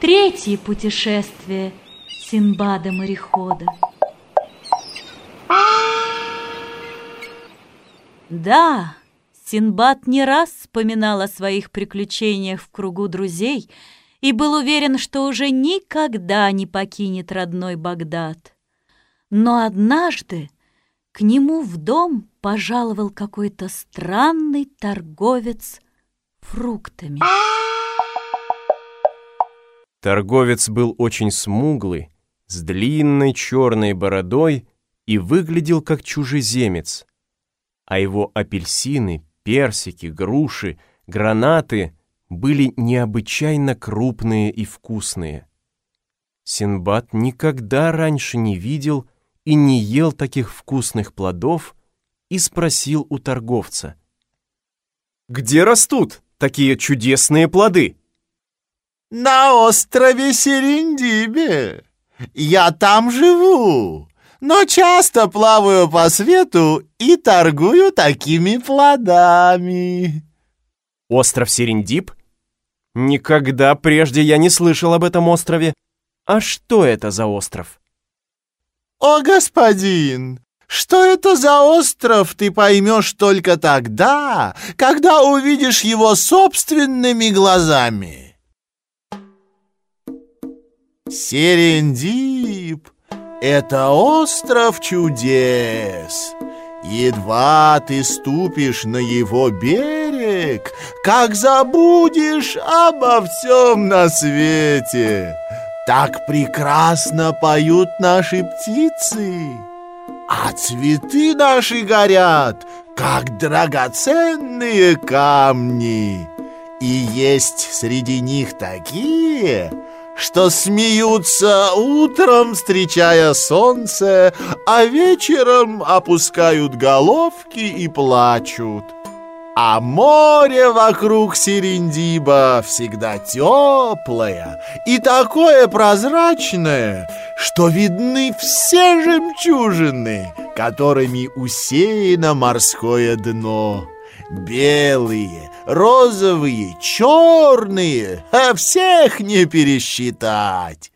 Третье путешествие Синбада-морехода. Да, Синбад не раз вспоминал о своих приключениях в кругу друзей и был уверен, что уже никогда не покинет родной Багдад. Но однажды к нему в дом пожаловал какой-то странный торговец фруктами. Торговец был очень смуглый, с длинной черной бородой и выглядел как чужеземец, а его апельсины, персики, груши, гранаты были необычайно крупные и вкусные. Синбад никогда раньше не видел и не ел таких вкусных плодов и спросил у торговца. «Где растут такие чудесные плоды?» «На острове Серендибе. Я там живу, но часто плаваю по свету и торгую такими плодами». «Остров Серендип? Никогда прежде я не слышал об этом острове. А что это за остров?» «О, господин, что это за остров, ты поймешь только тогда, когда увидишь его собственными глазами». Серендип — это остров чудес. Едва ты ступишь на его берег, как забудешь обо всем на свете. Так прекрасно поют наши птицы, а цветы наши горят, как драгоценные камни. И есть среди них такие, что смеются утром, встречая солнце, а вечером опускают головки и плачут. А море вокруг Серендиба всегда теплое и такое прозрачное, что видны все жемчужины, которыми усеяно морское дно. Белые, розовые, черные, а всех не пересчитать.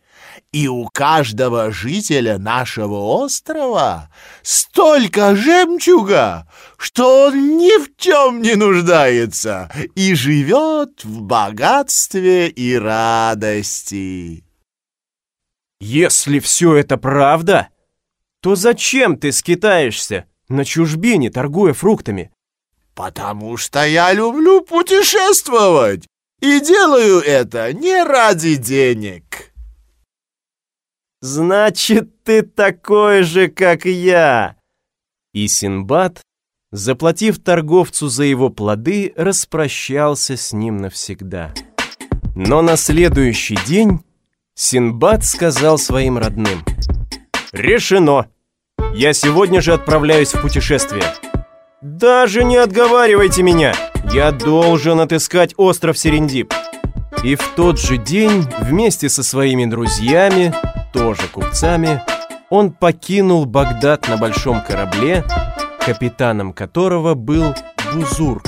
И у каждого жителя нашего острова столько жемчуга, что он ни в чем не нуждается и живет в богатстве и радости. Если все это правда, то зачем ты скитаешься на чужбине, торгуя фруктами? Потому что я люблю путешествовать и делаю это не ради денег. Значит, ты такой же, как я. И Синбад, заплатив торговцу за его плоды, распрощался с ним навсегда. Но на следующий день Синбад сказал своим родным. «Решено! Я сегодня же отправляюсь в путешествие. Даже не отговаривайте меня! Я должен отыскать остров Серендип!» И в тот же день вместе со своими друзьями, тоже купцами, он покинул Багдад на большом корабле, капитаном которого был Бузург,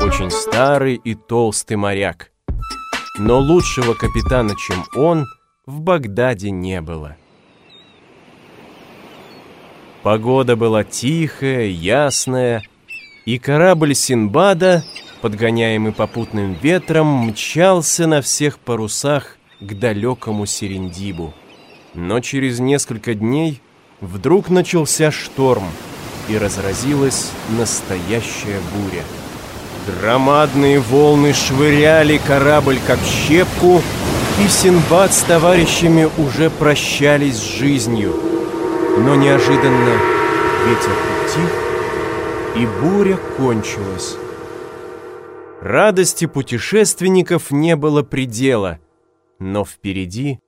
очень старый и толстый моряк. Но лучшего капитана, чем он, в Багдаде не было. Погода была тихая, ясная, и корабль Синбада, подгоняемый попутным ветром, мчался на всех парусах к далекому Серендибу. Но через несколько дней вдруг начался шторм, и разразилась настоящая буря. Громадные волны швыряли корабль как щепку, и Синбад с товарищами уже прощались с жизнью. Но неожиданно ветер утих, и буря кончилась. Радости путешественников не было предела, но впереди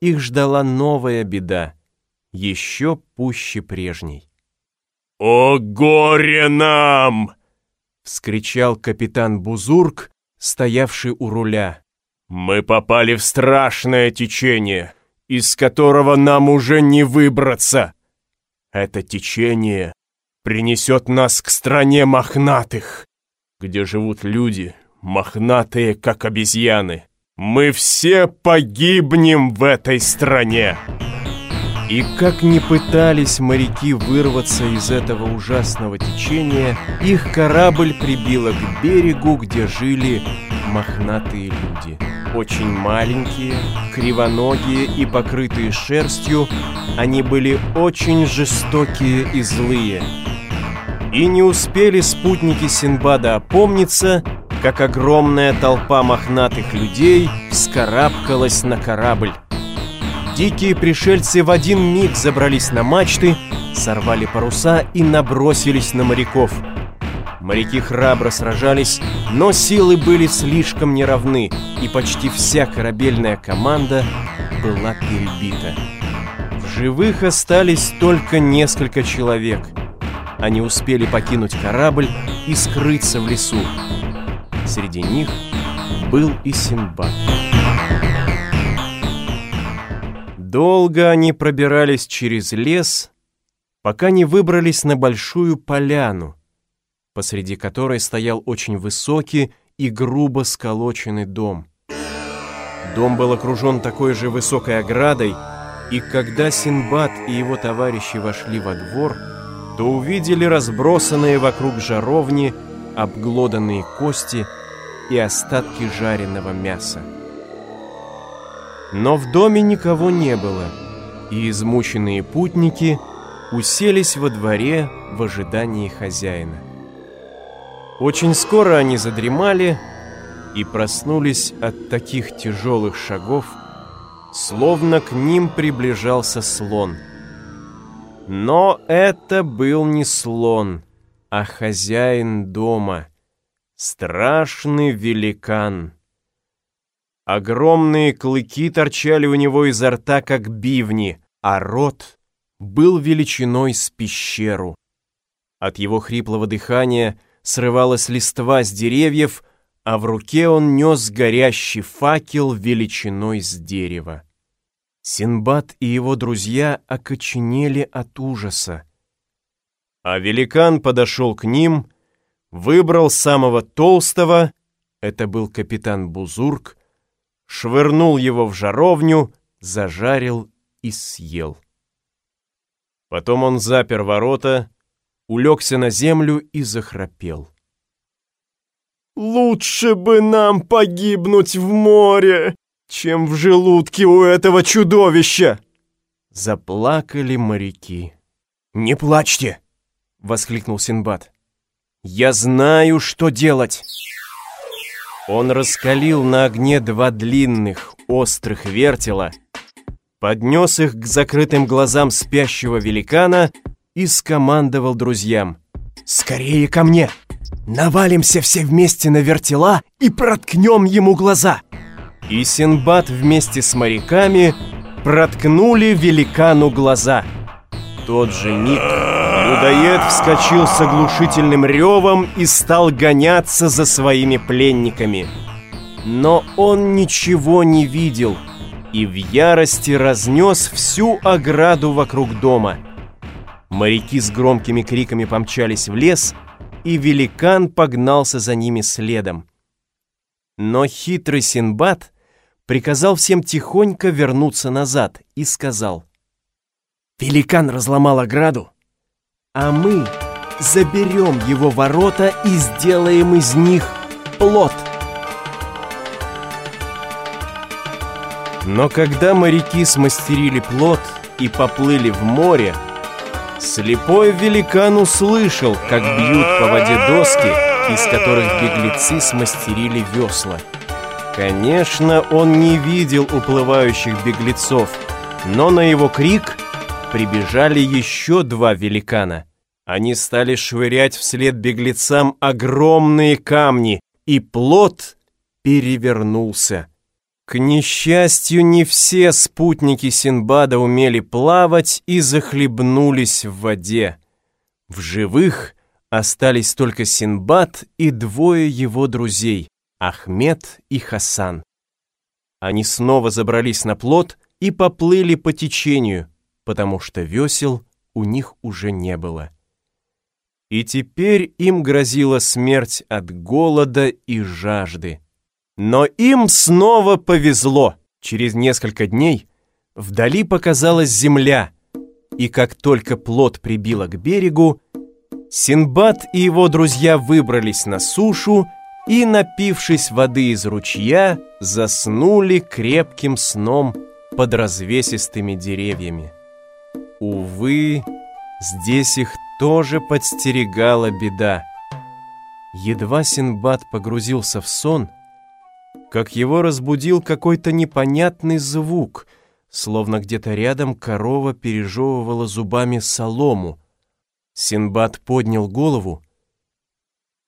их ждала новая беда, еще пуще прежней. «О горе нам!» — вскричал капитан Бузург, стоявший у руля. «Мы попали в страшное течение, из которого нам уже не выбраться. Это течение принесет нас к стране мохнатых, где живут люди, мохнатые, как обезьяны. Мы все погибнем в этой стране. И как ни пытались моряки вырваться из этого ужасного течения, их корабль прибило к берегу, где жили мохнатые люди. Очень маленькие, кривоногие и покрытые шерстью, они были очень жестокие и злые. И не успели спутники Синбада опомниться, как огромная толпа мохнатых людей вскарабкалась на корабль. Дикие пришельцы в один миг забрались на мачты, сорвали паруса и набросились на моряков. Моряки храбро сражались, но силы были слишком неравны, и почти вся корабельная команда была перебита. В живых остались только несколько человек. Они успели покинуть корабль и скрыться в лесу. Среди них был и Синбад. Долго они пробирались через лес, пока не выбрались на большую поляну, посреди которой стоял очень высокий и грубо сколоченный дом. Дом был окружен такой же высокой оградой, и когда Синбад и его товарищи вошли во двор, то увидели разбросанные вокруг жаровни обглоданные кости и остатки жареного мяса. Но в доме никого не было, и измученные путники уселись во дворе в ожидании хозяина. Очень скоро они задремали и проснулись от таких тяжелых шагов, словно к ним приближался слон. Но это был не слон, а хозяин дома, страшный великан. Огромные клыки торчали у него изо рта, как бивни, а рот был величиной с пещеру. От его хриплого дыхания срывалась листва с деревьев, а в руке он нес горящий факел величиной с дерева. Синбад и его друзья окоченели от ужаса. А великан подошел к ним, выбрал самого толстого, это был капитан Бузург, швырнул его в жаровню, зажарил и съел. Потом он запер ворота, улегся на землю и захрапел. «Лучше бы нам погибнуть в море, чем в желудке у этого чудовища!» Заплакали моряки. «Не плачьте!» — воскликнул Синбад. «Я знаю, что делать!» Он раскалил на огне два длинных, острых вертела, поднес их к закрытым глазам спящего великана и скомандовал друзьям. «Скорее ко мне! Навалимся все вместе на вертела и проткнем ему глаза!» И Синбад вместе с моряками проткнули великану глаза. Тот же миг Людоед вскочил с оглушительным ревом и стал гоняться за своими пленниками. Но он ничего не видел и в ярости разнес всю ограду вокруг дома. Моряки с громкими криками помчались в лес, и великан погнался за ними следом. Но хитрый Синбад приказал всем тихонько вернуться назад и сказал, «Великан разломал ограду, а мы заберем его ворота и сделаем из них плод. Но когда моряки смастерили плод и поплыли в море, слепой великан услышал, как бьют по воде доски, из которых беглецы смастерили весла. Конечно, он не видел уплывающих беглецов, но на его крик прибежали еще два великана. Они стали швырять вслед беглецам огромные камни, и плот перевернулся. К несчастью, не все спутники Синбада умели плавать и захлебнулись в воде. В живых остались только Синбад и двое его друзей, Ахмед и Хасан. Они снова забрались на плот и поплыли по течению, потому что весел у них уже не было. И теперь им грозила смерть от голода и жажды. Но им снова повезло. Через несколько дней вдали показалась земля, и как только плот прибило к берегу, Синбад и его друзья выбрались на сушу и, напившись воды из ручья, заснули крепким сном под развесистыми деревьями. Увы, здесь их тоже подстерегала беда. Едва Синбад погрузился в сон, как его разбудил какой-то непонятный звук, словно где-то рядом корова пережевывала зубами солому. Синбад поднял голову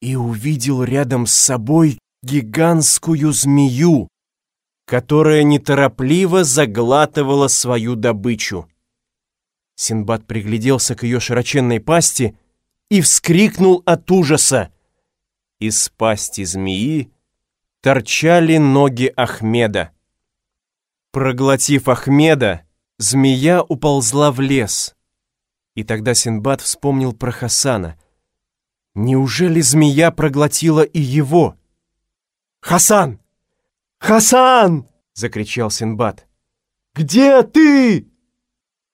и увидел рядом с собой гигантскую змею, которая неторопливо заглатывала свою добычу. Синбад пригляделся к ее широченной пасти и вскрикнул от ужаса. Из пасти змеи торчали ноги Ахмеда. Проглотив Ахмеда, змея уползла в лес. И тогда Синбад вспомнил про Хасана. Неужели змея проглотила и его? «Хасан! Хасан!» — закричал Синбад. «Где ты?»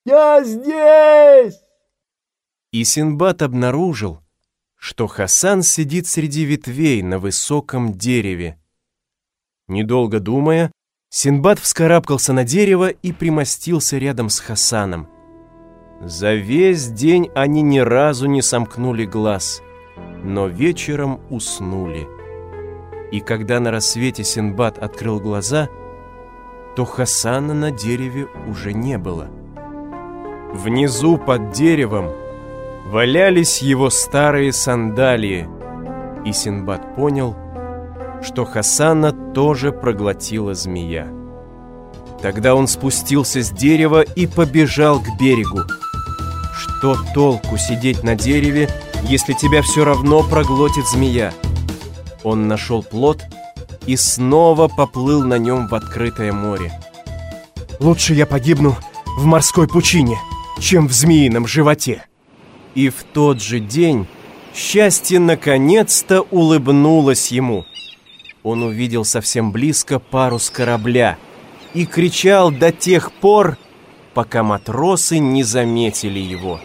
«Я здесь!» И Синбад обнаружил, что Хасан сидит среди ветвей на высоком дереве. Недолго думая, Синбад вскарабкался на дерево и примостился рядом с Хасаном. За весь день они ни разу не сомкнули глаз, но вечером уснули. И когда на рассвете Синбад открыл глаза, то Хасана на дереве уже не было. Внизу под деревом валялись его старые сандалии, и Синбад понял, что Хасана тоже проглотила змея. Тогда он спустился с дерева и побежал к берегу. Что толку сидеть на дереве, если тебя все равно проглотит змея? Он нашел плод и снова поплыл на нем в открытое море. «Лучше я погибну в морской пучине, чем в змеином животе!» И в тот же день счастье наконец-то улыбнулось ему – он увидел совсем близко парус корабля и кричал до тех пор, пока матросы не заметили его.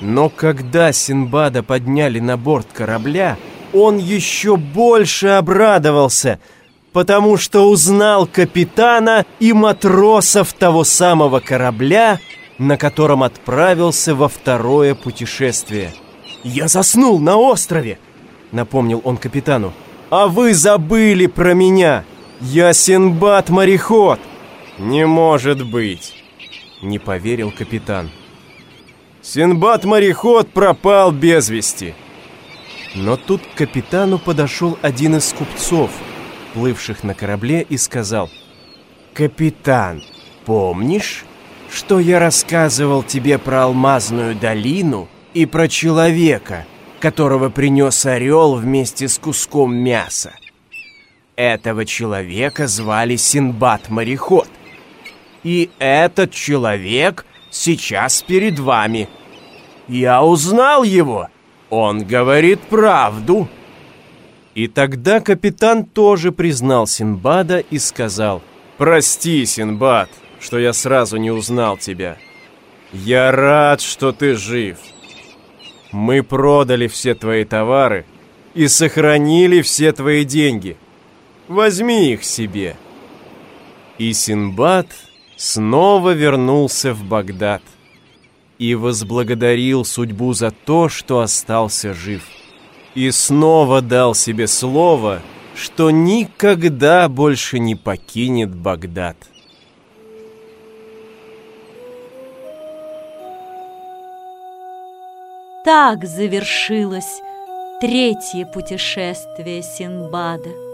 Но когда Синбада подняли на борт корабля, он еще больше обрадовался, потому что узнал капитана и матросов того самого корабля, на котором отправился во второе путешествие. «Я заснул на острове», — напомнил он капитану. А вы забыли про меня! Я Синбад-мореход!» «Не может быть!» Не поверил капитан. «Синбад-мореход пропал без вести!» Но тут к капитану подошел один из купцов, плывших на корабле, и сказал «Капитан, помнишь, что я рассказывал тебе про алмазную долину и про человека, которого принес орел вместе с куском мяса. Этого человека звали Синбад-мореход. И этот человек сейчас перед вами. Я узнал его. Он говорит правду. И тогда капитан тоже признал Синбада и сказал, «Прости, Синбад, что я сразу не узнал тебя. Я рад, что ты жив». Мы продали все твои товары и сохранили все твои деньги. Возьми их себе. И Синбад снова вернулся в Багдад и возблагодарил судьбу за то, что остался жив. И снова дал себе слово, что никогда больше не покинет Багдад. Так завершилось третье путешествие Синбада.